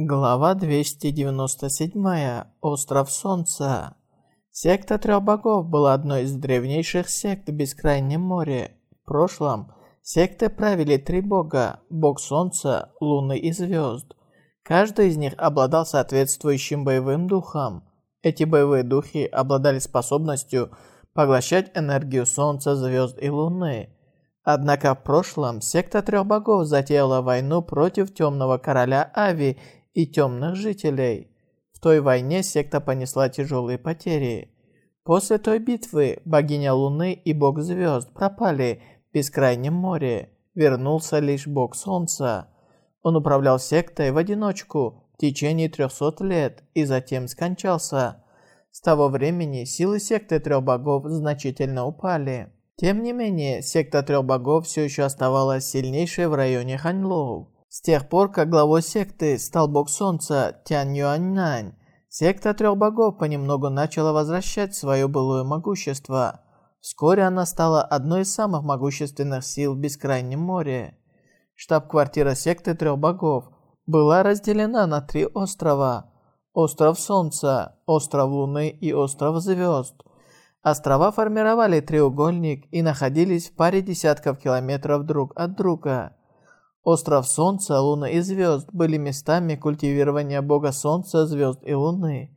Глава 297. Остров Солнца. Секта Трех Богов была одной из древнейших сект в Бескрайнем море. В прошлом секты правили три бога – бог Солнца, Луны и Звезд. Каждый из них обладал соответствующим боевым духом. Эти боевые духи обладали способностью поглощать энергию Солнца, Звезд и Луны. Однако в прошлом секта Трех Богов затеяла войну против Темного Короля Ави – и темных жителей. В той войне секта понесла тяжелые потери. После той битвы богиня Луны и бог звезд пропали в бескрайнем море. Вернулся лишь бог Солнца. Он управлял сектой в одиночку в течение 300 лет и затем скончался. С того времени силы секты трех богов значительно упали. Тем не менее, секта трех богов все еще оставалась сильнейшей в районе Ханьлоу. С тех пор, как главой секты стал бог солнца Тянь Юаньнань, секта трех богов понемногу начала возвращать свое былое могущество. Вскоре она стала одной из самых могущественных сил в Бескрайнем море. Штаб-квартира секты трех богов была разделена на три острова. Остров Солнца, Остров Луны и Остров Звезд. Острова формировали треугольник и находились в паре десятков километров друг от друга. Остров Солнца, Луны и Звезд были местами культивирования Бога Солнца, Звезд и Луны.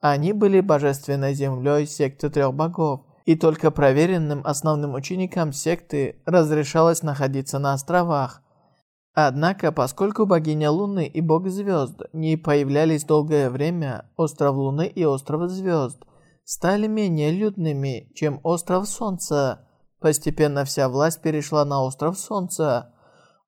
Они были божественной землей секты трех богов, и только проверенным основным ученикам секты разрешалось находиться на островах. Однако, поскольку богиня Луны и бог Звезд не появлялись долгое время, остров Луны и остров Звезд стали менее людными, чем остров Солнца. Постепенно вся власть перешла на остров Солнца.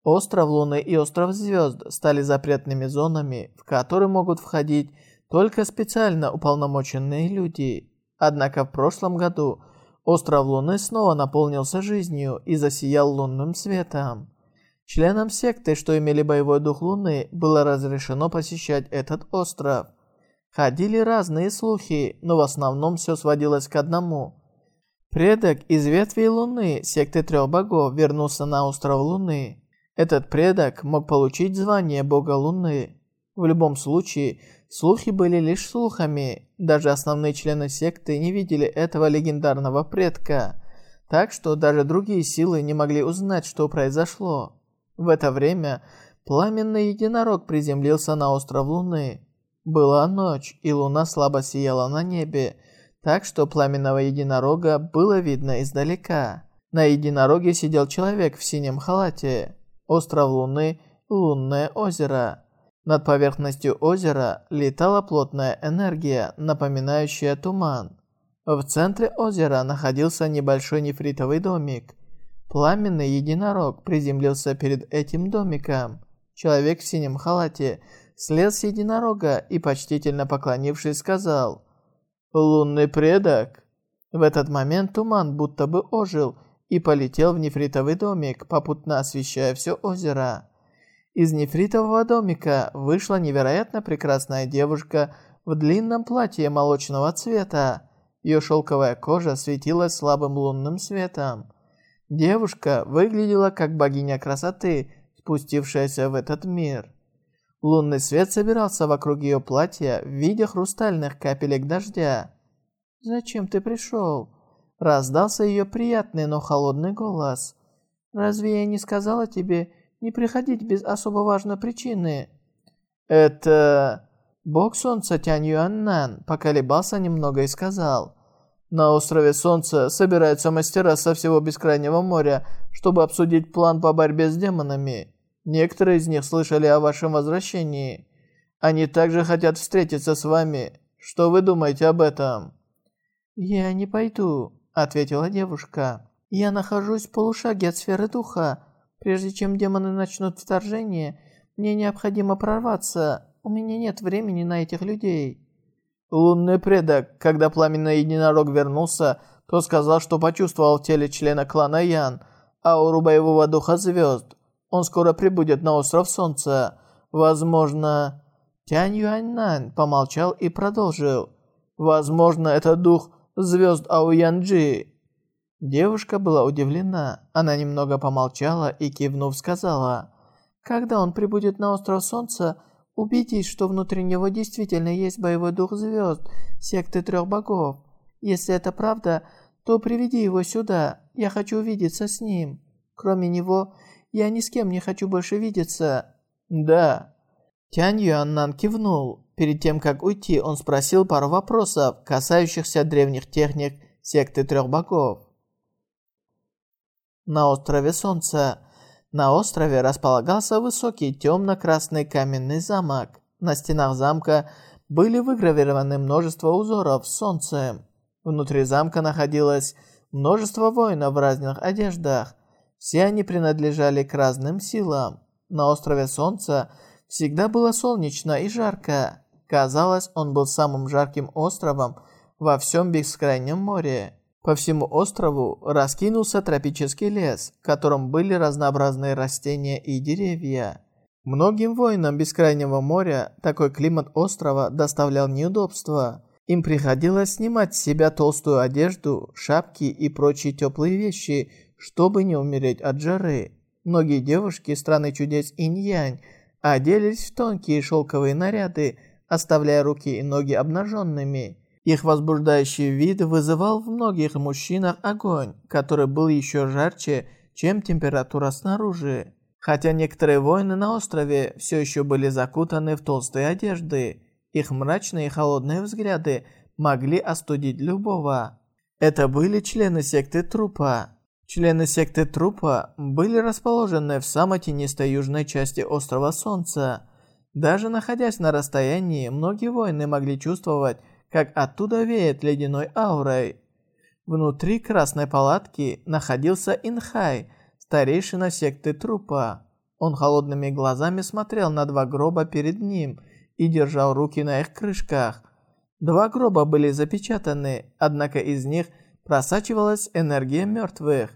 Остров Луны и Остров Звезд стали запретными зонами, в которые могут входить только специально уполномоченные люди. Однако в прошлом году Остров Луны снова наполнился жизнью и засиял лунным светом. Членам секты, что имели боевой дух Луны, было разрешено посещать этот остров. Ходили разные слухи, но в основном все сводилось к одному. Предок из ветви Луны секты трех богов вернулся на остров Луны. Этот предок мог получить звание бога Луны. В любом случае, слухи были лишь слухами. Даже основные члены секты не видели этого легендарного предка. Так что даже другие силы не могли узнать, что произошло. В это время пламенный единорог приземлился на остров Луны. Была ночь, и луна слабо сияла на небе, так что пламенного единорога было видно издалека. На единороге сидел человек в синем халате. Остров Луны, лунное озеро. Над поверхностью озера летала плотная энергия, напоминающая туман. В центре озера находился небольшой нефритовый домик. Пламенный единорог приземлился перед этим домиком. Человек в синем халате слез с единорога и, почтительно поклонившись, сказал «Лунный предок». В этот момент туман будто бы ожил и полетел в нефритовый домик, попутно освещая все озеро. Из нефритового домика вышла невероятно прекрасная девушка в длинном платье молочного цвета. Ее шелковая кожа светилась слабым лунным светом. Девушка выглядела как богиня красоты, спустившаяся в этот мир. Лунный свет собирался вокруг ее платья в виде хрустальных капелек дождя. «Зачем ты пришел?» Раздался ее приятный, но холодный голос. «Разве я не сказала тебе не приходить без особо важной причины?» «Это...» Бог Солнца Тянь Юаннан поколебался немного и сказал. «На острове Солнца собираются мастера со всего Бескрайнего моря, чтобы обсудить план по борьбе с демонами. Некоторые из них слышали о вашем возвращении. Они также хотят встретиться с вами. Что вы думаете об этом?» «Я не пойду», ответила девушка. «Я нахожусь в полушаге от сферы духа. Прежде чем демоны начнут вторжение, мне необходимо прорваться. У меня нет времени на этих людей». Лунный предок, когда пламенный единорог вернулся, то сказал, что почувствовал в теле члена клана Ян ауру боевого духа звезд. Он скоро прибудет на остров Солнца. Возможно... Тянь Юаньнань помолчал и продолжил. Возможно, это дух звезд Ауянджи». Девушка была удивлена. Она немного помолчала и, кивнув, сказала, «Когда он прибудет на остров Солнца, Убедись, что внутри него действительно есть боевой дух звезд, секты трех богов. Если это правда, то приведи его сюда. Я хочу увидеться с ним. Кроме него, я ни с кем не хочу больше видеться. Да. Тянь Юаннан кивнул. Перед тем, как уйти, он спросил пару вопросов, касающихся древних техник секты трех богов. На острове Солнца. На острове располагался высокий темно-красный каменный замок. На стенах замка были выгравированы множество узоров с солнцем. Внутри замка находилось множество воинов в разных одеждах. Все они принадлежали к разным силам. На острове Солнца всегда было солнечно и жарко. Казалось, он был самым жарким островом во всем бескрайнем море. По всему острову раскинулся тропический лес, в котором были разнообразные растения и деревья. Многим воинам Бескрайнего моря такой климат острова доставлял неудобства. Им приходилось снимать с себя толстую одежду, шапки и прочие теплые вещи, чтобы не умереть от жары. Многие девушки страны чудес Инь-Янь оделись в тонкие шелковые наряды, оставляя руки и ноги обнаженными. Их возбуждающий вид вызывал в многих мужчинах огонь, который был еще жарче, чем температура снаружи. Хотя некоторые воины на острове все еще были закутаны в толстые одежды, их мрачные и холодные взгляды могли остудить любого. Это были члены секты Трупа. Члены секты Трупа были расположены в самой тенистой южной части острова Солнца. Даже находясь на расстоянии, многие воины могли чувствовать, как оттуда веет ледяной аурой. Внутри красной палатки находился Инхай, старейшина секты трупа. Он холодными глазами смотрел на два гроба перед ним и держал руки на их крышках. Два гроба были запечатаны, однако из них просачивалась энергия мертвых.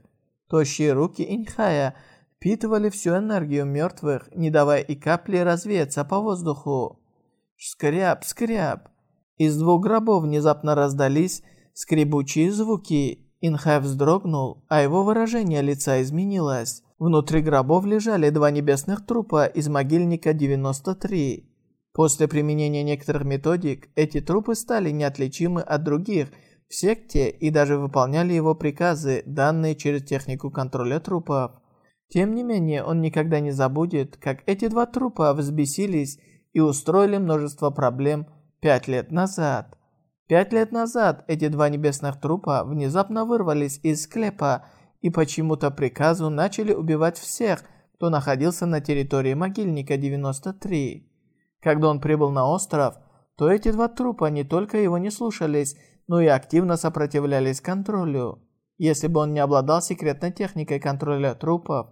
Тощие руки Инхая впитывали всю энергию мертвых, не давая и капли развеяться по воздуху. Скряб, скряб. Из двух гробов внезапно раздались скребучие звуки. Инхай вздрогнул, а его выражение лица изменилось. Внутри гробов лежали два небесных трупа из могильника 93. После применения некоторых методик, эти трупы стали неотличимы от других в секте и даже выполняли его приказы, данные через технику контроля трупов. Тем не менее, он никогда не забудет, как эти два трупа взбесились и устроили множество проблем – Пять лет назад. Пять лет назад эти два небесных трупа внезапно вырвались из склепа и почему-то приказу начали убивать всех, кто находился на территории могильника 93. Когда он прибыл на остров, то эти два трупа не только его не слушались, но и активно сопротивлялись контролю. Если бы он не обладал секретной техникой контроля трупов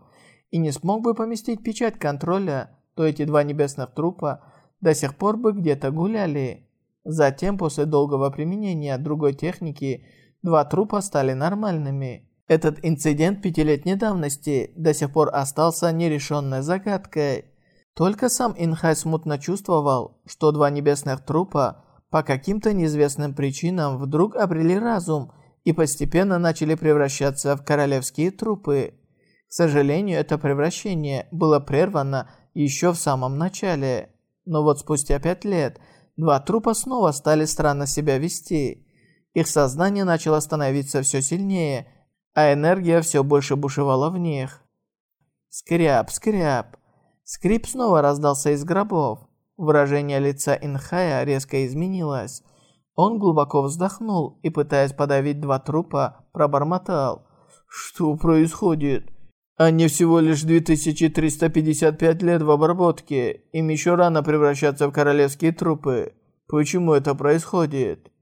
и не смог бы поместить печать контроля, то эти два небесных трупа до сих пор бы где-то гуляли. Затем, после долгого применения другой техники, два трупа стали нормальными. Этот инцидент пятилетней давности до сих пор остался нерешенной загадкой. Только сам Инхай смутно чувствовал, что два небесных трупа по каким-то неизвестным причинам вдруг обрели разум и постепенно начали превращаться в королевские трупы. К сожалению, это превращение было прервано еще в самом начале. Но вот спустя пять лет два трупа снова стали странно себя вести. Их сознание начало становиться все сильнее, а энергия все больше бушевала в них. Скряб, скряб. Скрип снова раздался из гробов. Выражение лица Инхая резко изменилось. Он глубоко вздохнул и, пытаясь подавить два трупа, пробормотал. «Что происходит?» Они всего лишь 2355 лет в обработке. Им еще рано превращаться в королевские трупы. Почему это происходит?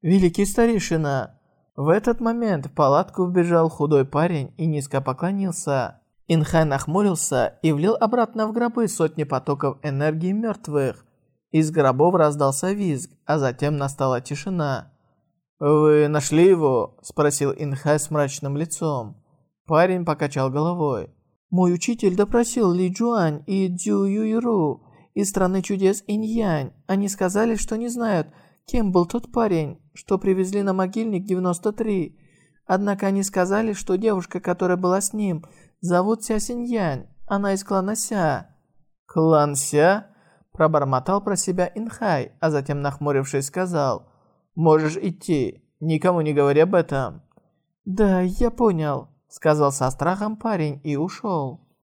Великий старейшина. В этот момент в палатку вбежал худой парень и низко поклонился. Инхай нахмурился и влил обратно в гробы сотни потоков энергии мертвых. Из гробов раздался визг, а затем настала тишина. «Вы нашли его?» – спросил Инхай с мрачным лицом. Парень покачал головой. «Мой учитель допросил Ли Джуань и Дзю Юйру из страны чудес Инь-Янь. Они сказали, что не знают, кем был тот парень, что привезли на могильник 93. Однако они сказали, что девушка, которая была с ним, зовут Ся Синьянь. Она из клана Ся». «Клан Ся?» Пробормотал про себя Инхай, а затем, нахмурившись, сказал, «Можешь идти, никому не говори об этом». «Да, я понял», — сказал со страхом парень и ушел.